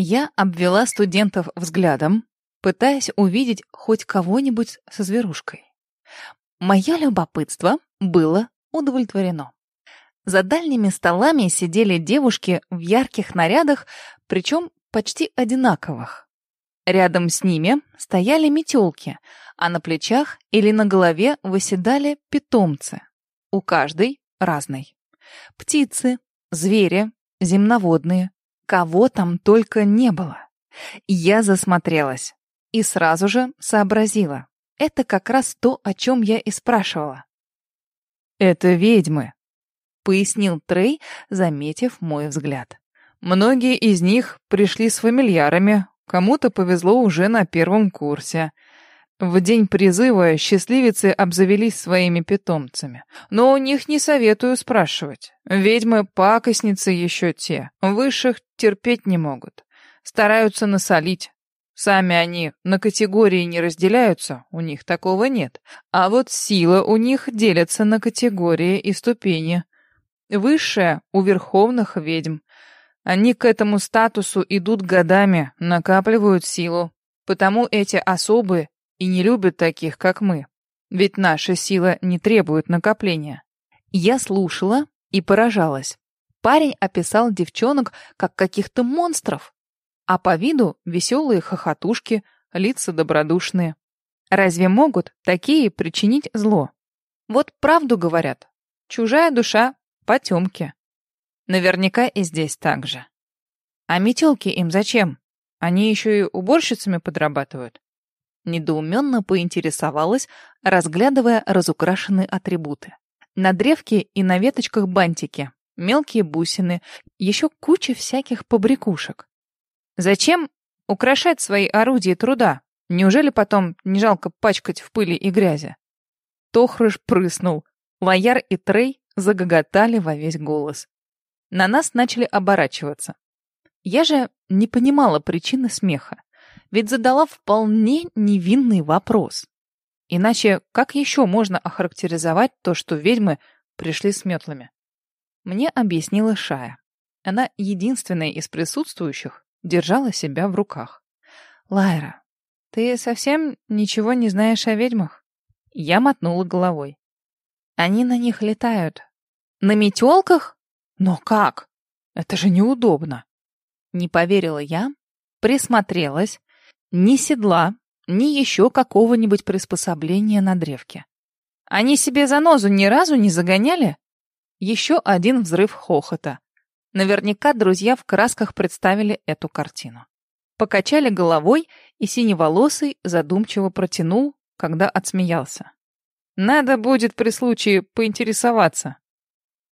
Я обвела студентов взглядом, пытаясь увидеть хоть кого-нибудь со зверушкой. Мое любопытство было удовлетворено. За дальними столами сидели девушки в ярких нарядах, причем почти одинаковых. Рядом с ними стояли метелки, а на плечах или на голове выседали питомцы. У каждой разной. Птицы, звери, земноводные. Кого там только не было. Я засмотрелась и сразу же сообразила. Это как раз то, о чем я и спрашивала. «Это ведьмы», — пояснил Трей, заметив мой взгляд. «Многие из них пришли с фамильярами, кому-то повезло уже на первом курсе. В день призыва счастливицы обзавелись своими питомцами. Но у них не советую спрашивать. Ведьмы-пакостницы еще те, высших терпеть не могут. Стараются насолить. Сами они на категории не разделяются, у них такого нет. А вот сила у них делится на категории и ступени. Высшая у верховных ведьм. Они к этому статусу идут годами, накапливают силу. Потому эти особы и не любят таких, как мы. Ведь наша сила не требует накопления. Я слушала и поражалась. Парень описал девчонок как каких-то монстров, а по виду веселые хохотушки, лица добродушные. Разве могут такие причинить зло? Вот правду говорят. Чужая душа — потемки. Наверняка и здесь так же. А метелки им зачем? Они еще и уборщицами подрабатывают. Недоуменно поинтересовалась, разглядывая разукрашенные атрибуты. На древке и на веточках бантики, мелкие бусины, еще куча всяких побрякушек. Зачем украшать свои орудия труда? Неужели потом не жалко пачкать в пыли и грязи? Тохрыш прыснул. Лояр и Трей загоготали во весь голос. На нас начали оборачиваться. Я же не понимала причины смеха, ведь задала вполне невинный вопрос. Иначе как еще можно охарактеризовать то, что ведьмы пришли с метлами? Мне объяснила Шая. Она единственная из присутствующих, держала себя в руках. «Лайра, ты совсем ничего не знаешь о ведьмах?» Я мотнула головой. «Они на них летают». «На метелках? Но как? Это же неудобно!» Не поверила я, присмотрелась. Ни седла, ни еще какого-нибудь приспособления на древке. Они себе занозу ни разу не загоняли? Еще один взрыв хохота. Наверняка друзья в красках представили эту картину. Покачали головой, и синеволосый задумчиво протянул, когда отсмеялся. «Надо будет при случае поинтересоваться».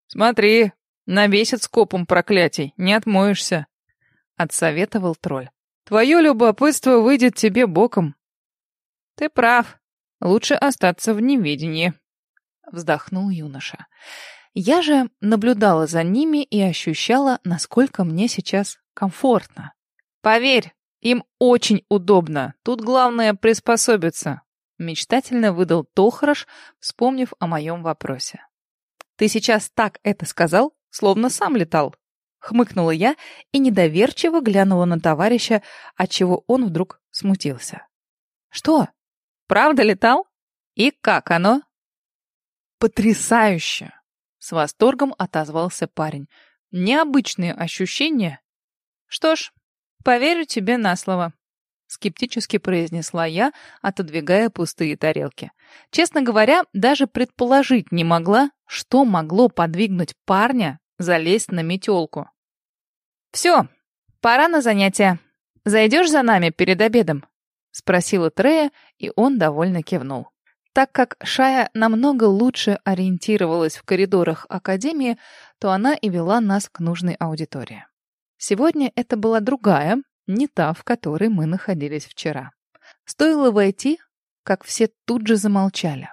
«Смотри, навесят скопом проклятий, не отмоешься», — отсоветовал тролль. «Твое любопытство выйдет тебе боком». «Ты прав. Лучше остаться в неведении», — вздохнул юноша. Я же наблюдала за ними и ощущала, насколько мне сейчас комфортно. Поверь, им очень удобно. Тут главное приспособиться. Мечтательно выдал Тохраш, вспомнив о моем вопросе. Ты сейчас так это сказал, словно сам летал. Хмыкнула я и недоверчиво глянула на товарища, отчего он вдруг смутился. Что? Правда летал? И как оно? Потрясающе! С восторгом отозвался парень. Необычные ощущения. Что ж, поверю тебе на слово. Скептически произнесла я, отодвигая пустые тарелки. Честно говоря, даже предположить не могла, что могло подвигнуть парня залезть на метелку. «Все, пора на занятия. Зайдешь за нами перед обедом?» — спросила Трея, и он довольно кивнул. Так как Шая намного лучше ориентировалась в коридорах Академии, то она и вела нас к нужной аудитории. Сегодня это была другая, не та, в которой мы находились вчера. Стоило войти, как все тут же замолчали.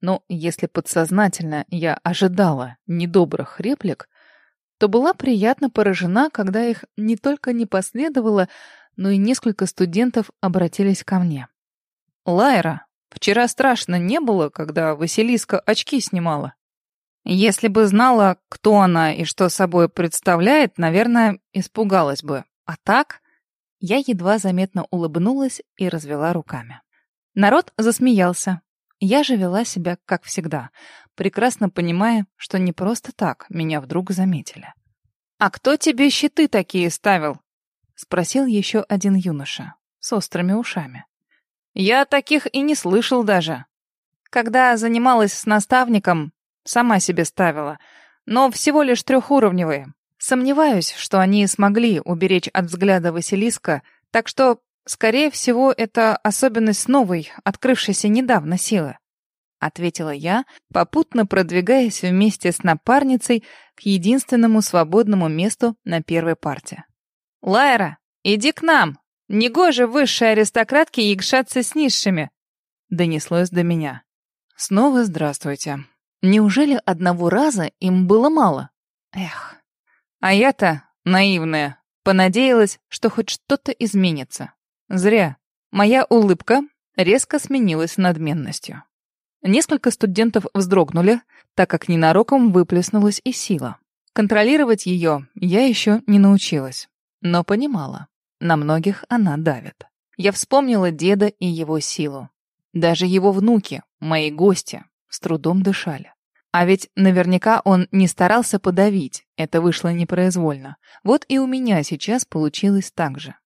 Но если подсознательно я ожидала недобрых реплик, то была приятно поражена, когда их не только не последовало, но и несколько студентов обратились ко мне. «Лайра, Вчера страшно не было, когда Василиска очки снимала. Если бы знала, кто она и что собой представляет, наверное, испугалась бы. А так, Я едва заметно улыбнулась и развела руками. Народ засмеялся. Я же вела себя, как всегда, прекрасно понимая, что не просто так меня вдруг заметили. «А кто тебе щиты такие ставил?» — спросил еще один юноша с острыми ушами. «Я таких и не слышал даже. Когда занималась с наставником, сама себе ставила, но всего лишь трехуровневые. Сомневаюсь, что они смогли уберечь от взгляда Василиска, так что, скорее всего, это особенность новой, открывшейся недавно силы. Ответила я, попутно продвигаясь вместе с напарницей к единственному свободному месту на первой парте. «Лайра, иди к нам! Негоже высшей аристократке якшаться с низшими!» Донеслось до меня. «Снова здравствуйте. Неужели одного раза им было мало? Эх, а я-то, наивная, понадеялась, что хоть что-то изменится. Зря. Моя улыбка резко сменилась надменностью. Несколько студентов вздрогнули, так как ненароком выплеснулась и сила. Контролировать ее я еще не научилась, но понимала, на многих она давит. Я вспомнила деда и его силу. Даже его внуки, мои гости, с трудом дышали. А ведь наверняка он не старался подавить, это вышло непроизвольно. Вот и у меня сейчас получилось так же.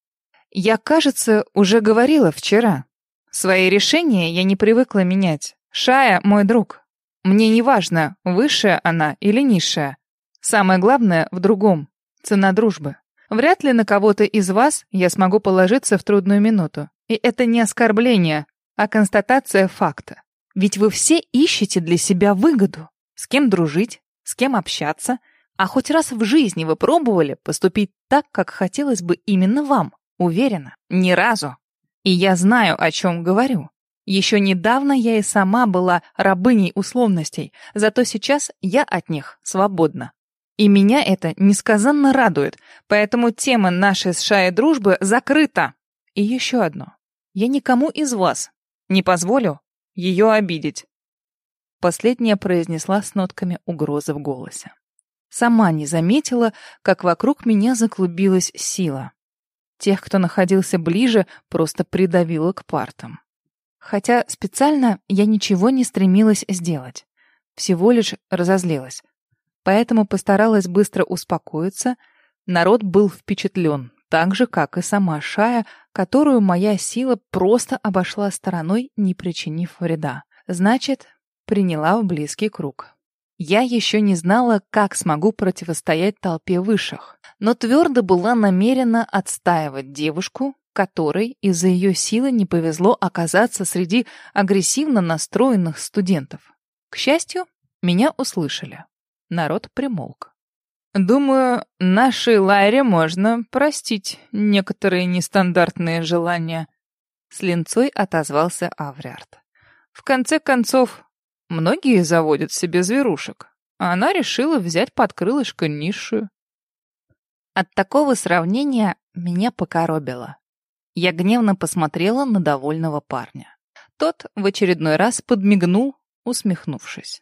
Я, кажется, уже говорила вчера. Свои решения я не привыкла менять. Шая — мой друг. Мне не важно, высшая она или низшая. Самое главное в другом — цена дружбы. Вряд ли на кого-то из вас я смогу положиться в трудную минуту. И это не оскорбление, а констатация факта. Ведь вы все ищете для себя выгоду. С кем дружить, с кем общаться. А хоть раз в жизни вы пробовали поступить так, как хотелось бы именно вам? Уверена, ни разу. И я знаю, о чем говорю. Еще недавно я и сама была рабыней условностей, зато сейчас я от них свободна. И меня это несказанно радует, поэтому тема нашей с Шаей дружбы закрыта. И еще одно. Я никому из вас не позволю ее обидеть. Последняя произнесла с нотками угрозы в голосе. Сама не заметила, как вокруг меня заклубилась сила. Тех, кто находился ближе, просто придавило к партам. Хотя специально я ничего не стремилась сделать. Всего лишь разозлилась. Поэтому постаралась быстро успокоиться. Народ был впечатлен, так же, как и сама Шая, которую моя сила просто обошла стороной, не причинив вреда. Значит, приняла в близкий круг. Я еще не знала, как смогу противостоять толпе высших, но твердо была намерена отстаивать девушку, которой из-за ее силы не повезло оказаться среди агрессивно настроенных студентов. К счастью, меня услышали. Народ примолк. Думаю, нашей Лайре можно простить некоторые нестандартные желания. С линцой отозвался Авриард. В конце концов, многие заводят себе зверушек, а она решила взять под крылышко низшую. От такого сравнения меня покоробило. Я гневно посмотрела на довольного парня. Тот в очередной раз подмигнул, усмехнувшись.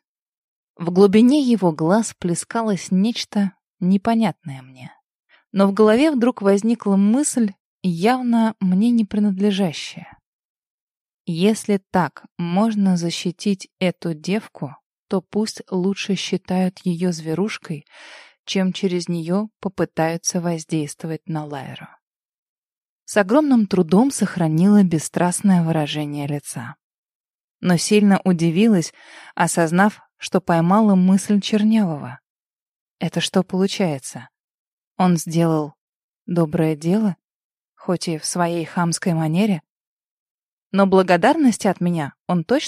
В глубине его глаз плескалось нечто непонятное мне. Но в голове вдруг возникла мысль, явно мне не принадлежащая. Если так можно защитить эту девку, то пусть лучше считают ее зверушкой, чем через нее попытаются воздействовать на Лайру. С огромным трудом сохранила бесстрастное выражение лица. Но сильно удивилась, осознав, что поймала мысль Чернявого. Это что получается? Он сделал доброе дело, хоть и в своей хамской манере? Но благодарности от меня он точно